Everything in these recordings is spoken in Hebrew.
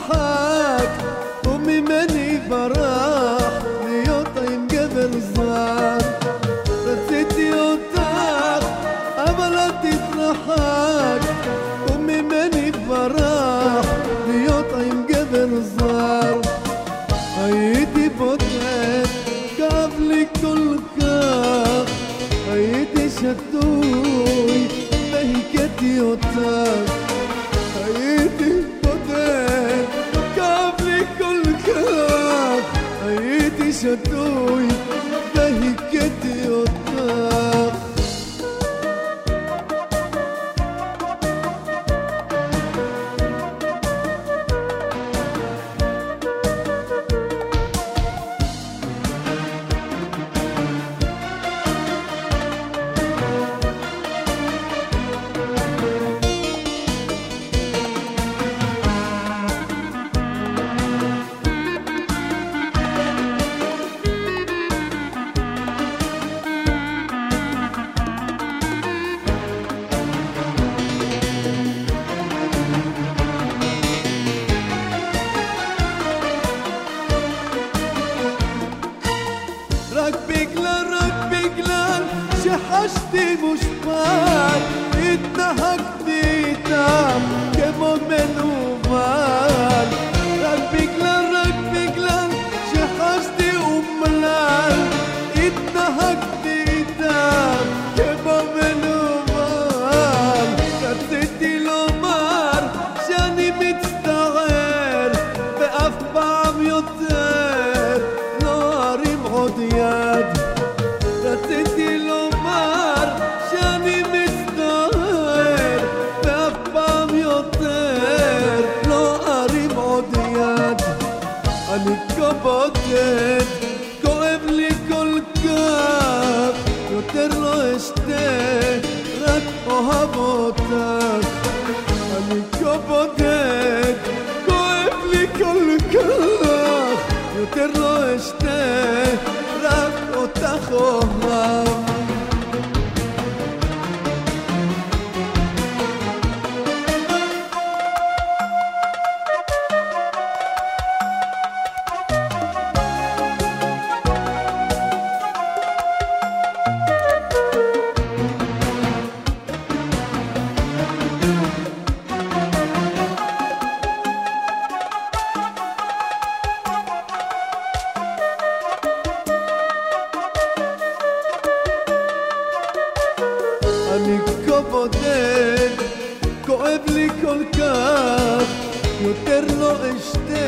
התרחק וממני ברח להיות עם גבר זר. רציתי אותך אבל את התרחק וממני ברח להיות עם גבר זר. הייתי בודד, כאב לי כל כך. הייתי שתוי והכיתי אותך isso tudo שחשתי מושפל התנהגתי איתם כמו מנוול. רק בגלל, רק בגלל שחשתי אומלל התנהגתי איתם כמו מנוול. רציתי לומר שאני מצטער ואף פעם יותר לא ארים עוד יד Κι εγώ είμαι σίγουρο ότι η Ευρώπη θα αλλάξει την ιστορία τη Ευρώπη. Και αυτό είναι ο ρόλο που έχει η אני כה בודד, כואב לי כל כך, יותר לא אשתה,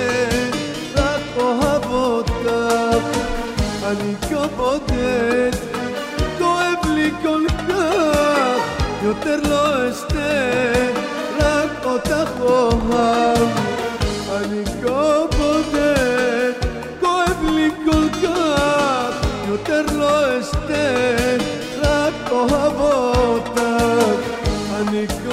רק אוהב אותך. אני כה בודד, כואב לי כל כך, יותר לא אשתה, רק אותך אוהב. אני כה You.